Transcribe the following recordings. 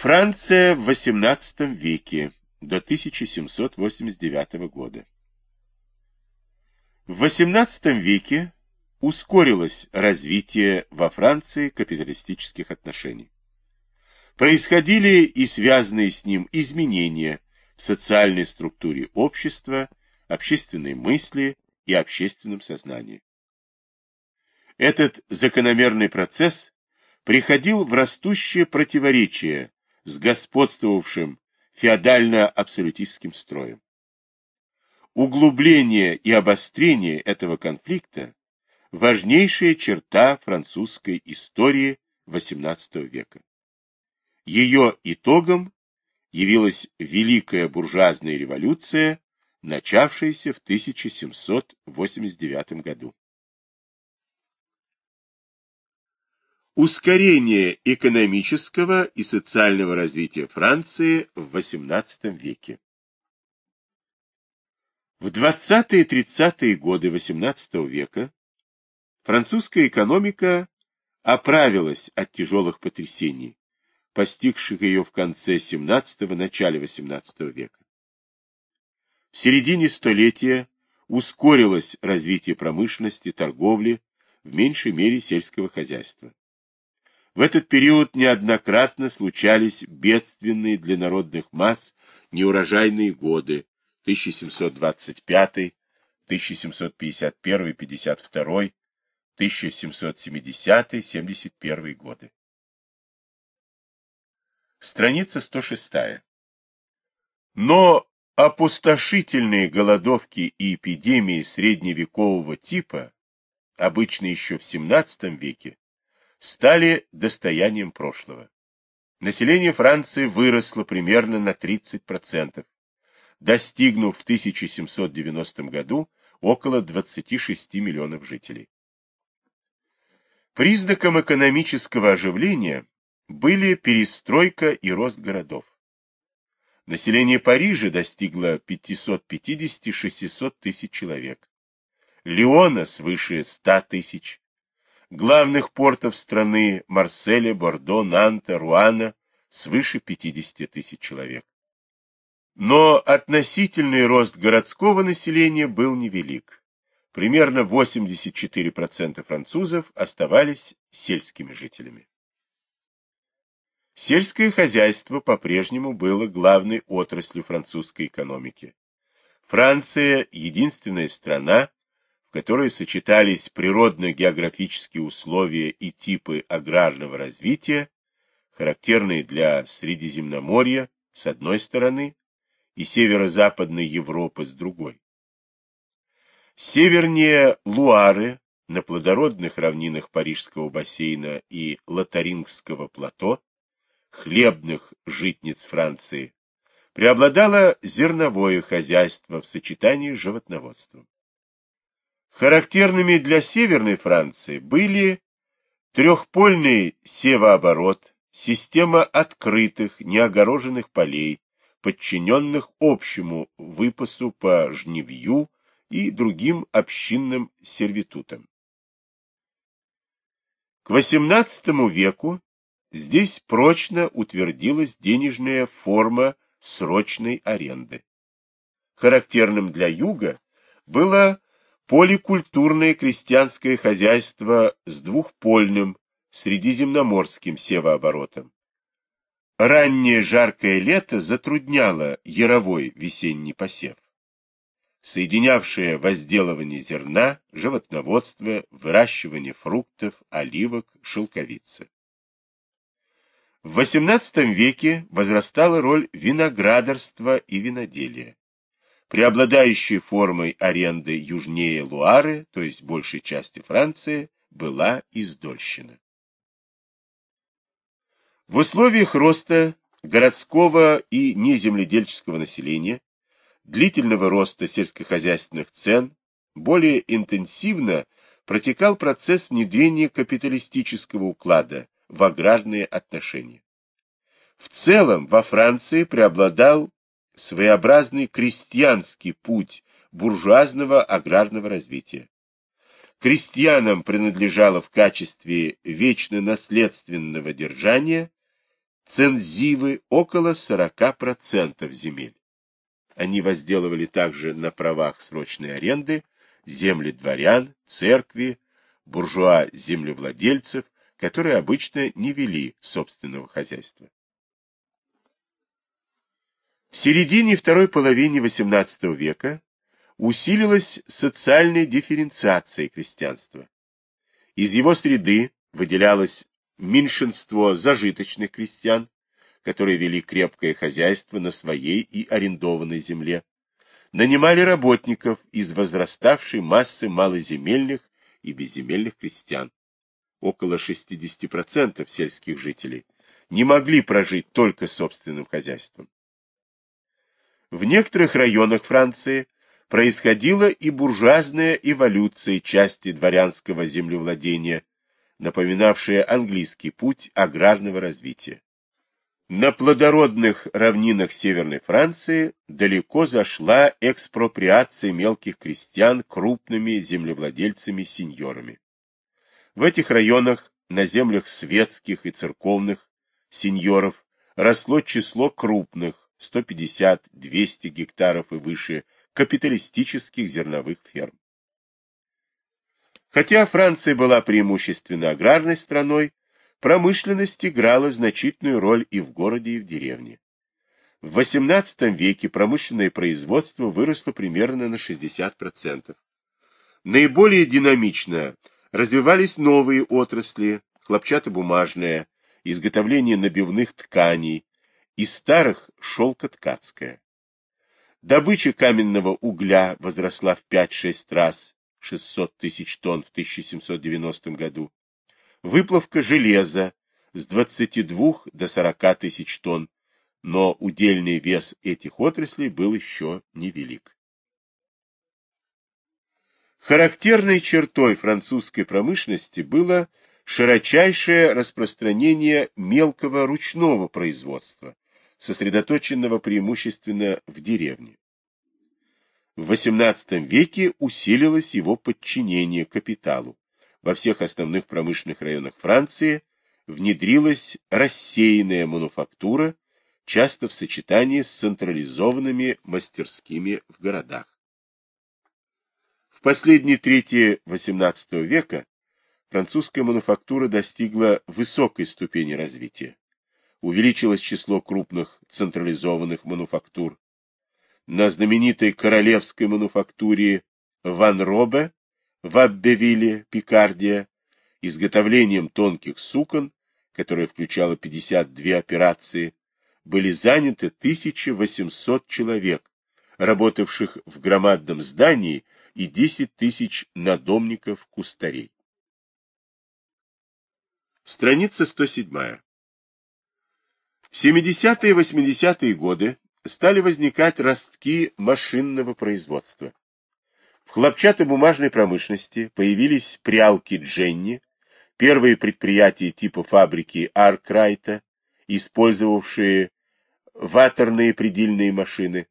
Франция в XVIII веке до 1789 года. В XVIII веке ускорилось развитие во Франции капиталистических отношений. Происходили и связанные с ним изменения в социальной структуре общества, общественной мысли и общественном сознании. Этот закономерный процесс приходил в растущее противоречие с господствовавшим феодально-абсолютистским строем. Углубление и обострение этого конфликта – важнейшая черта французской истории XVIII века. Ее итогом явилась Великая буржуазная революция, начавшаяся в 1789 году. Ускорение экономического и социального развития Франции в XVIII веке. В 20-30-е годы XVIII века французская экономика оправилась от тяжелых потрясений, постигших ее в конце XVII – начале XVIII века. В середине столетия ускорилось развитие промышленности, торговли, в меньшей мере сельского хозяйства. В этот период неоднократно случались бедственные для народных масс неурожайные годы 1725, 1751, 52, 1770, 71 годы. Страница 106. Но опустошительные голодовки и эпидемии средневекового типа, обычно еще в XVII веке, стали достоянием прошлого. Население Франции выросло примерно на 30%, достигнув в 1790 году около 26 миллионов жителей. Признаком экономического оживления были перестройка и рост городов. Население Парижа достигло 550-600 тысяч человек, Леона свыше 100 тысяч, главных портов страны Марселя, Бордо, Нанта, Руана свыше 50 тысяч человек. Но относительный рост городского населения был невелик. Примерно 84% французов оставались сельскими жителями. Сельское хозяйство по-прежнему было главной отраслью французской экономики. Франция – единственная страна, в которой сочетались природно-географические условия и типы аграрного развития, характерные для Средиземноморья с одной стороны и северо-западной Европы с другой. Севернее Луары, на плодородных равнинах Парижского бассейна и Лотарингского плато, хлебных житниц Франции, преобладало зерновое хозяйство в сочетании с животноводством. Характерными для Северной Франции были трехпольный севооборот, система открытых, неогороженных полей, подчиненных общему выпасу по жневью и другим общинным сервитутам. К XVIII веку Здесь прочно утвердилась денежная форма срочной аренды. Характерным для юга было поликультурное крестьянское хозяйство с двухпольным средиземноморским севооборотом. Раннее жаркое лето затрудняло яровой весенний посев. Соединявшее возделывание зерна, животноводство, выращивание фруктов, оливок, шелковицы. В XVIII веке возрастала роль виноградарства и виноделия. Преобладающей формой аренды южнее Луары, то есть большей части Франции, была издольщина. В условиях роста городского и неземледельческого населения, длительного роста сельскохозяйственных цен, более интенсивно протекал процесс внедрения капиталистического уклада в аграрные отношения. В целом во Франции преобладал своеобразный крестьянский путь буржуазного аграрного развития. Крестьянам принадлежало в качестве вечно наследственного держания цензивы около 40% земель. Они возделывали также на правах срочной аренды земли дворян, церкви, буржуа-землевладельцев, которые обычно не вели собственного хозяйства. В середине второй половины XVIII века усилилась социальная дифференциация крестьянства. Из его среды выделялось меньшинство зажиточных крестьян, которые вели крепкое хозяйство на своей и арендованной земле, нанимали работников из возраставшей массы малоземельных и безземельных крестьян. Около 60% сельских жителей не могли прожить только собственным хозяйством. В некоторых районах Франции происходила и буржуазная эволюция части дворянского землевладения, напоминавшая английский путь аграрного развития. На плодородных равнинах Северной Франции далеко зашла экспроприация мелких крестьян крупными землевладельцами-сеньорами. В этих районах, на землях светских и церковных сеньоров, росло число крупных, 150-200 гектаров и выше, капиталистических зерновых ферм. Хотя Франция была преимущественно аграрной страной, промышленность играла значительную роль и в городе, и в деревне. В XVIII веке промышленное производство выросло примерно на 60%. Наиболее динамично развивались новые отрасли, хлопчатобумажная, изготовление набивных тканей, из старых шелкоткацкая. Добыча каменного угля возросла в 5-6 раз, 600 тысяч тонн в 1790 году. Выплавка железа с 22 до 40 тысяч тонн, но удельный вес этих отраслей был еще невелик. Характерной чертой французской промышленности было широчайшее распространение мелкого ручного производства, сосредоточенного преимущественно в деревне. В XVIII веке усилилось его подчинение капиталу. Во всех основных промышленных районах Франции внедрилась рассеянная мануфактура, часто в сочетании с централизованными мастерскими в городах. В последние трети XVIII века французская мануфактура достигла высокой ступени развития увеличилось число крупных централизованных мануфактур. На знаменитой королевской мануфактуре Ван Робе в Аббевиле, Пикардия, изготовлением тонких сукон, которое включало 52 операции, были заняты 1800 человек, работавших в громадном здании, и 10 тысяч надомников-кустарей. Страница 107. В 70-е и 80-е годы стали возникать ростки машинного производства. В хлопчатобумажной промышленности появились прялки Дженни, первые предприятия типа фабрики Аркрайта, использовавшие ваторные предельные машины.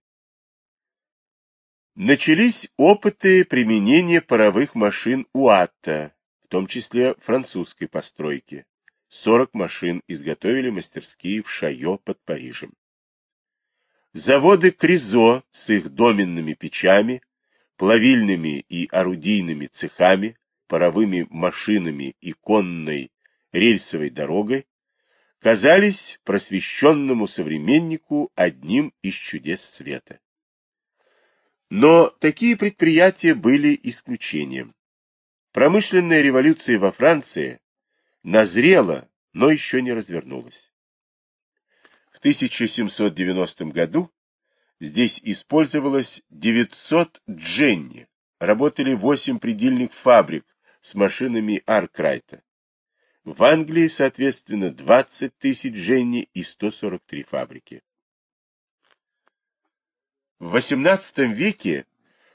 Начались опыты применения паровых машин УАТТА, в том числе французской постройки. 40 машин изготовили мастерские в Шайо под Парижем. Заводы Кризо с их доменными печами, плавильными и орудийными цехами, паровыми машинами и конной рельсовой дорогой казались просвещенному современнику одним из чудес света. Но такие предприятия были исключением. Промышленная революция во Франции назрела, но еще не развернулась. В 1790 году здесь использовалось 900 дженни, работали 8 предельных фабрик с машинами Аркрайта. В Англии, соответственно, 20 тысяч дженни и 143 фабрики. В XVIII веке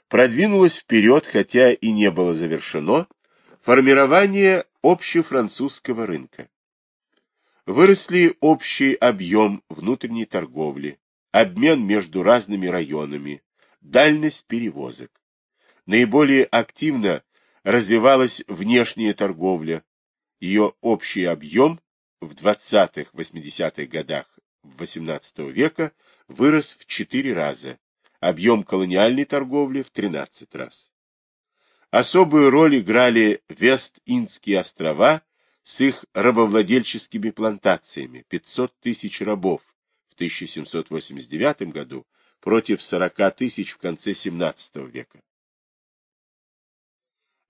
продвинулось вперед, хотя и не было завершено, формирование общефранцузского рынка. Выросли общий объем внутренней торговли, обмен между разными районами, дальность перевозок. Наиболее активно развивалась внешняя торговля, ее общий объем в 20-80-х годах XVIII века вырос в 4 раза, объем колониальной торговли в 13 раз. Особую роль играли Вест-Индские острова с их рабовладельческими плантациями, 500 тысяч рабов в 1789 году против 40 тысяч в конце XVII века.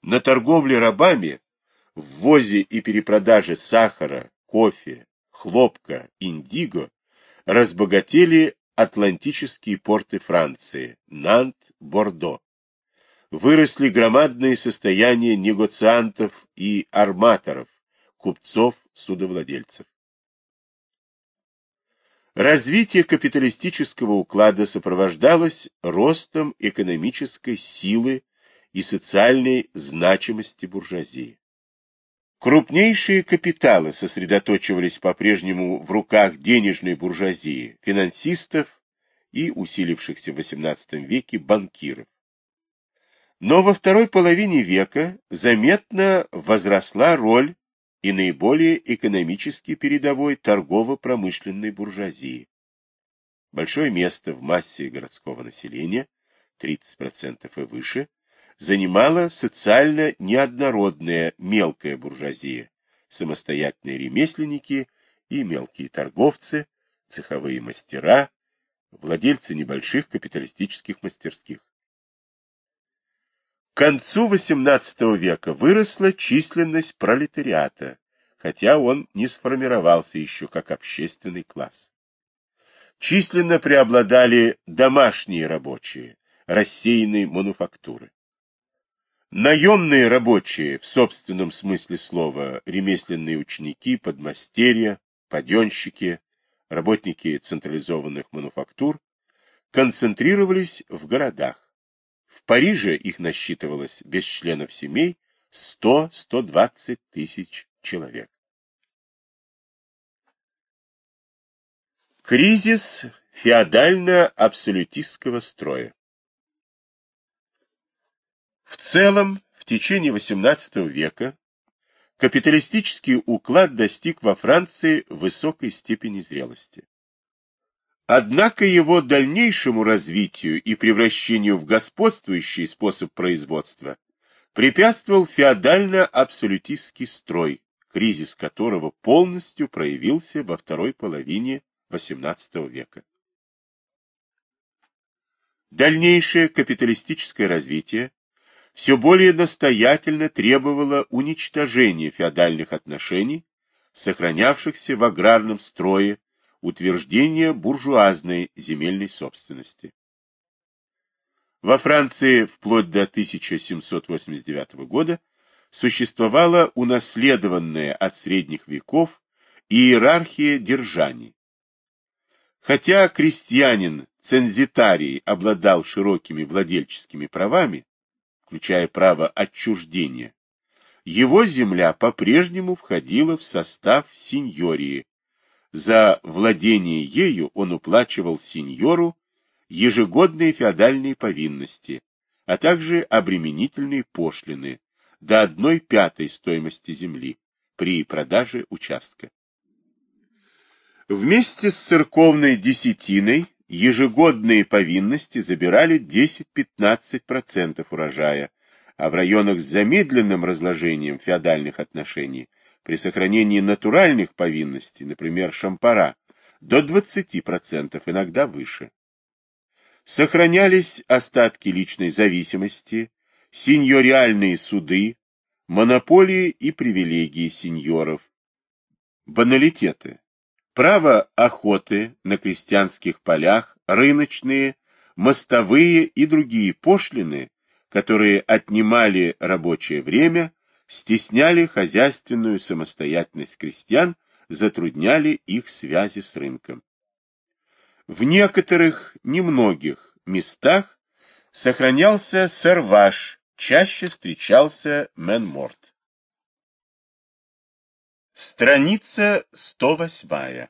На торговле рабами, ввозе и перепродаже сахара, кофе, хлопка, индиго разбогатели атлантические порты Франции, Нант, Бордо. Выросли громадные состояния негоциантов и арматоров, купцов, судовладельцев. Развитие капиталистического уклада сопровождалось ростом экономической силы и социальной значимости буржуазии. Крупнейшие капиталы сосредоточивались по-прежнему в руках денежной буржуазии, финансистов и усилившихся в XVIII веке банкиров. Но во второй половине века заметно возросла роль и наиболее экономически передовой торгово-промышленной буржуазии. Большое место в массе городского населения, 30% и выше, занимала социально неоднородная мелкая буржуазия, самостоятельные ремесленники и мелкие торговцы, цеховые мастера, владельцы небольших капиталистических мастерских. К концу XVIII века выросла численность пролетариата, хотя он не сформировался еще как общественный класс. Численно преобладали домашние рабочие, рассеянные мануфактуры. Наемные рабочие, в собственном смысле слова, ремесленные ученики, подмастерья, паденщики, работники централизованных мануфактур, концентрировались в городах. В Париже их насчитывалось без членов семей 100-120 тысяч человек. Кризис феодально-абсолютистского строя в целом, в течение XVIII века капиталистический уклад достиг во Франции высокой степени зрелости. Однако его дальнейшему развитию и превращению в господствующий способ производства препятствовал феодально-абсолютистский строй, кризис которого полностью проявился во второй половине XVIII века. Дальнейшее капиталистическое развитие все более настоятельно требовало уничтожения феодальных отношений, сохранявшихся в аграрном строе, утверждения буржуазной земельной собственности. Во Франции вплоть до 1789 года существовала унаследованная от средних веков иерархия держаний. Хотя крестьянин цензитарий обладал широкими владельческими правами, включая право отчуждения, его земля по-прежнему входила в состав сеньории. За владение ею он уплачивал сеньору ежегодные феодальные повинности, а также обременительные пошлины до одной пятой стоимости земли при продаже участка. Вместе с церковной десятиной ежегодные повинности забирали 10-15% урожая, а в районах с замедленным разложением феодальных отношений при сохранении натуральных повинностей, например, шампара, до 20%, иногда выше. Сохранялись остатки личной зависимости, сеньориальные суды, монополии и привилегии сеньоров, баналитеты, право охоты на крестьянских полях, рыночные, мостовые и другие пошлины, которые отнимали рабочее время, стесняли хозяйственную самостоятельность крестьян, затрудняли их связи с рынком. В некоторых, немногих местах сохранялся серваж, чаще встречался менморт. Страница 108.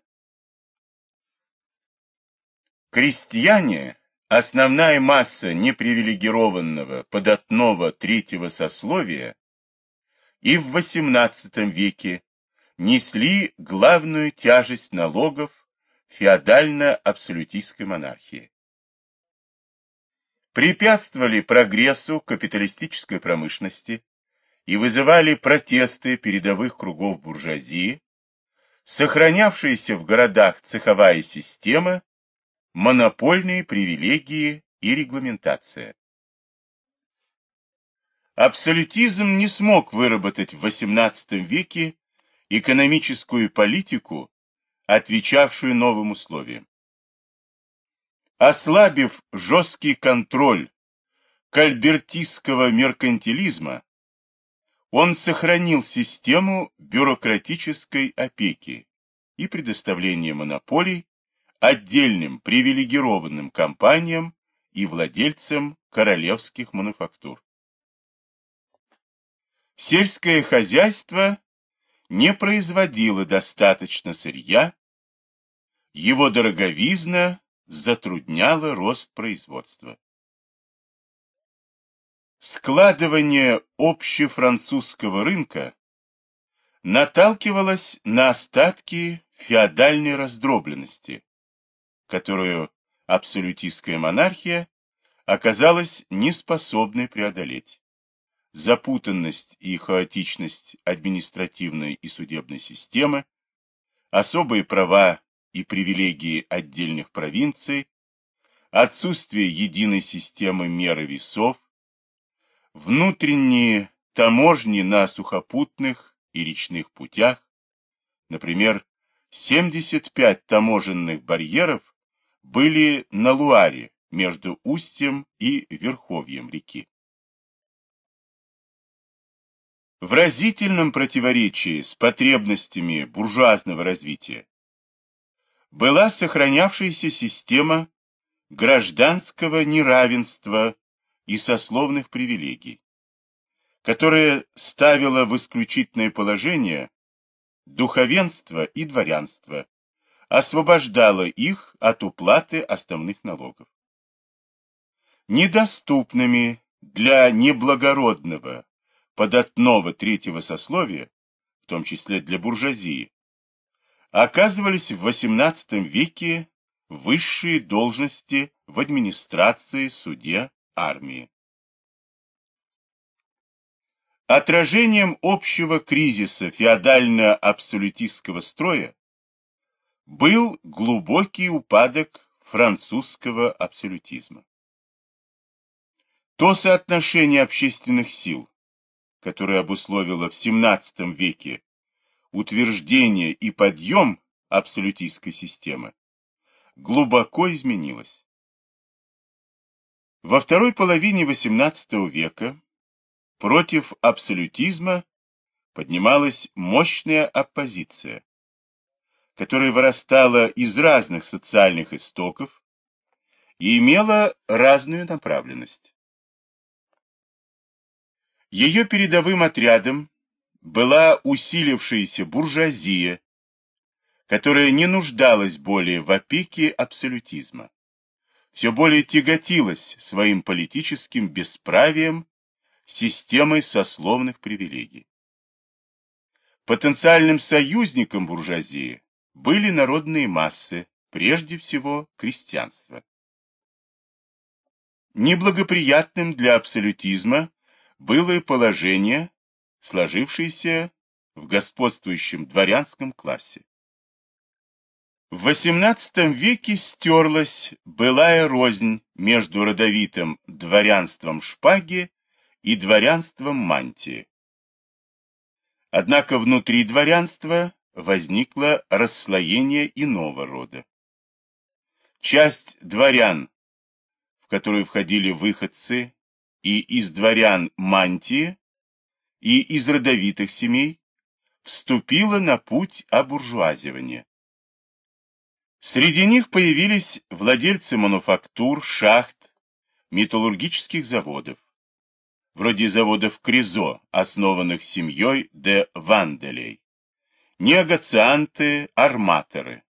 Крестьяне, основная масса непривилегированного податного третьего сословия, и в XVIII веке несли главную тяжесть налогов феодально-абсолютистской монархии. Препятствовали прогрессу капиталистической промышленности и вызывали протесты передовых кругов буржуазии, сохранявшаяся в городах цеховая система, монопольные привилегии и регламентация. Абсолютизм не смог выработать в XVIII веке экономическую политику, отвечавшую новым условиям. Ослабив жесткий контроль кальбертистского меркантилизма, он сохранил систему бюрократической опеки и предоставления монополий отдельным привилегированным компаниям и владельцам королевских мануфактур. Сельское хозяйство не производило достаточно сырья, его дороговизна затрудняла рост производства. Складывание общефранцузского рынка наталкивалось на остатки феодальной раздробленности, которую абсолютистская монархия оказалась неспособной преодолеть запутанность и хаотичность административной и судебной системы, особые права и привилегии отдельных провинций, отсутствие единой системы меры весов, внутренние таможни на сухопутных и речных путях, например, 75 таможенных барьеров были на Луаре между устьем и верховьем реки. В разительном противоречии с потребностями буржуазного развития была сохранявшаяся система гражданского неравенства и сословных привилегий, которая ставила в исключительное положение духовенство и дворянство, освобождала их от уплаты основных налогов. Недоступными для неблагородного податного третьего сословия, в том числе для буржуазии, оказывались в XVIII веке высшие должности в администрации, суде, армии. Отражением общего кризиса феодально-абсолютистского строя был глубокий упадок французского абсолютизма. То соотношение общественных сил, которое обусловило в XVII веке утверждение и подъем абсолютистской системы, глубоко изменилось. Во второй половине XVIII века Против абсолютизма поднималась мощная оппозиция, которая вырастала из разных социальных истоков и имела разную направленность. Ее передовым отрядом была усилившаяся буржуазия, которая не нуждалась более в опеке абсолютизма, все более тяготилась своим политическим бесправием системой сословных привилегий. Потенциальным союзником буржуазии были народные массы, прежде всего крестьянство. Неблагоприятным для абсолютизма было и положение, сложившееся в господствующем дворянском классе. В XVIII веке стерлась былая рознь между родовитым дворянством шпаги и дворянством мантии. Однако внутри дворянства возникло расслоение иного рода. Часть дворян, в которую входили выходцы и из дворян мантии, и из родовитых семей, вступила на путь обуржуазивания. Среди них появились владельцы мануфактур, шахт, металлургических заводов вроде заводов Кризо, основанных семьей де Ванделей, негацианты, арматоры.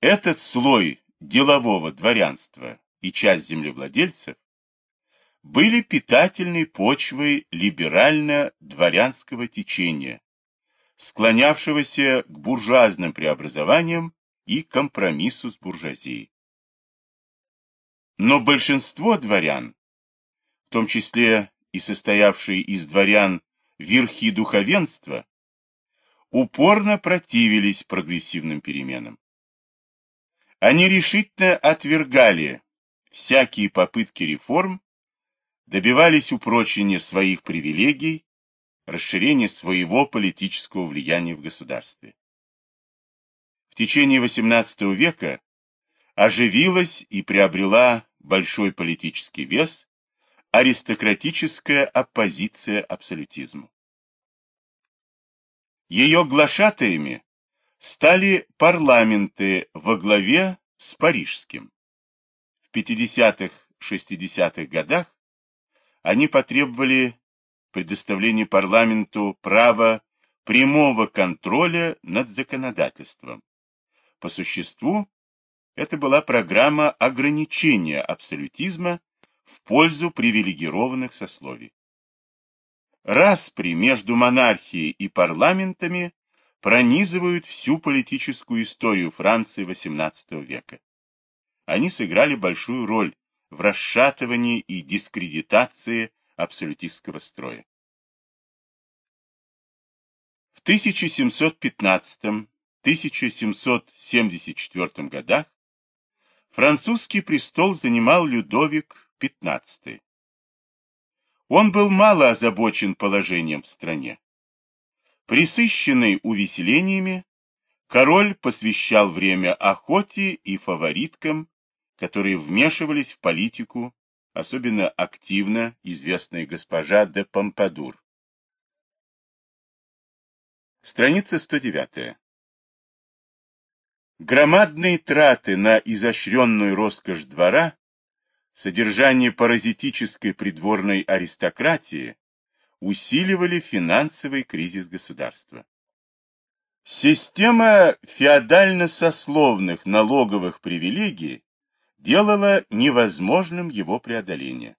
Этот слой делового дворянства и часть землевладельцев были питательной почвой либерально-дворянского течения, склонявшегося к буржуазным преобразованиям и компромиссу с буржуазией. Но большинство дворян, в том числе и состоявшие из дворян верхи духовенства, упорно противились прогрессивным переменам. Они решительно отвергали всякие попытки реформ, добивались упрочения своих привилегий, расширения своего политического влияния в государстве. В течение XVIII века оживилась и приобрела большой политический вес аристократическая оппозиция абсолютизму. Ее глашатаями стали парламенты во главе с парижским. В 50-60-х годах они потребовали предоставления парламенту права прямого контроля над законодательством. По существу, это была программа ограничения абсолютизма в пользу привилегированных сословий. Распри между монархией и парламентами пронизывают всю политическую историю Франции XVIII века. Они сыграли большую роль в расшатывании и дискредитации абсолютистского строя. В 1715-1774 годах французский престол занимал Людовик XV. Он был мало озабочен положением в стране. Присыщенный увеселениями, король посвящал время охоте и фавориткам, которые вмешивались в политику, особенно активно известная госпожа де Помпадур. Страница 109. Громадные траты на изощренную роскошь двора содержание паразитической придворной аристократии усиливали финансовый кризис государства. Система феодально-сословных налоговых привилегий делала невозможным его преодоление.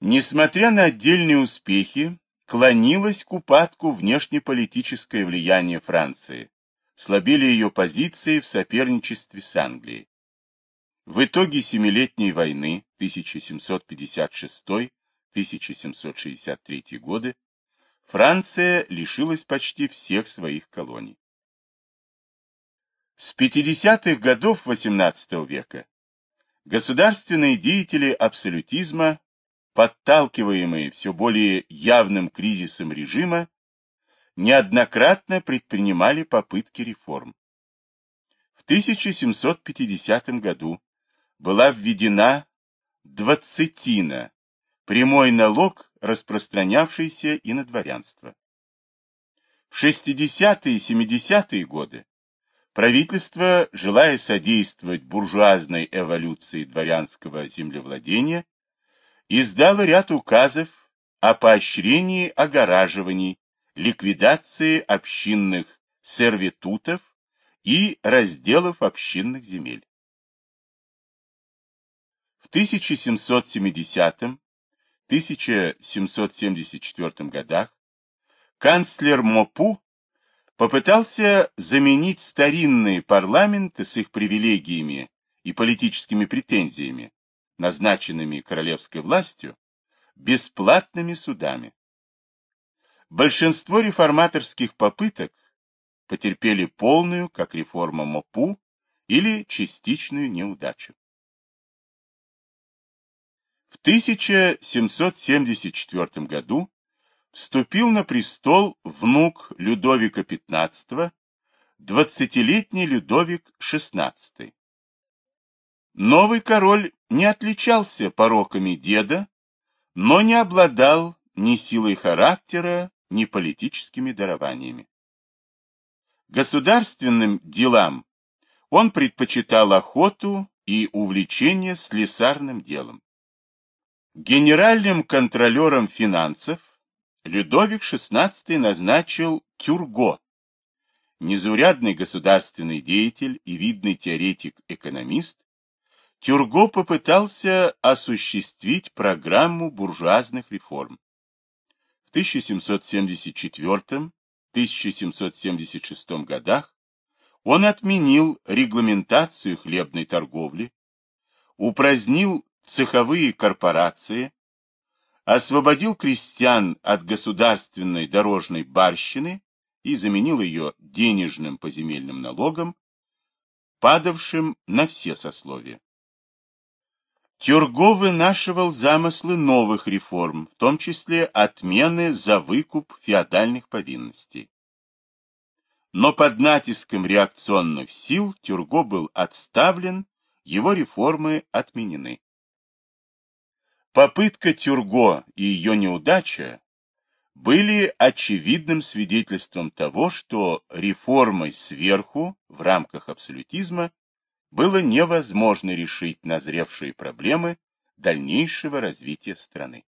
Несмотря на отдельные успехи, клонилось к упадку внешнеполитическое влияние Франции, слабели ее позиции в соперничестве с Англией. В итоге Семилетней войны 1756-1763 годы Франция лишилась почти всех своих колоний. С 50-х годов XVIII века государственные деятели абсолютизма, подталкиваемые все более явным кризисом режима, неоднократно предпринимали попытки реформ. В 1750 году была введена двадцатина, прямой налог, распространявшийся и на дворянство. В 60-е и 70-е годы правительство, желая содействовать буржуазной эволюции дворянского землевладения, издало ряд указов о поощрении огораживаний, ликвидации общинных сервитутов и разделов общинных земель. 1770-1774 годах канцлер Мопу попытался заменить старинные парламенты с их привилегиями и политическими претензиями, назначенными королевской властью, бесплатными судами. Большинство реформаторских попыток потерпели полную, как реформа МОПУ, или частичную неудачу. В 1774 году вступил на престол внук Людовика XV, двадцатилетний Людовик XVI. Новый король не отличался пороками деда, но не обладал ни силой характера, ни политическими дарованиями. Государственным делам он предпочитал охоту и увлечение слесарным делом. Генеральным контролером финансов Людовик XVI назначил Тюрго, незаурядный государственный деятель и видный теоретик-экономист, Тюрго попытался осуществить программу буржуазных реформ. В 1774 1776 годах он отменил регламентацию хлебной торговли, упразднил цеховые корпорации, освободил крестьян от государственной дорожной барщины и заменил ее денежным поземельным налогом, падавшим на все сословия. Тюрго вынашивал замыслы новых реформ, в том числе отмены за выкуп феодальных повинностей. Но под натиском реакционных сил Тюрго был отставлен, его реформы отменены. Попытка Тюрго и ее неудача были очевидным свидетельством того, что реформой сверху в рамках абсолютизма было невозможно решить назревшие проблемы дальнейшего развития страны.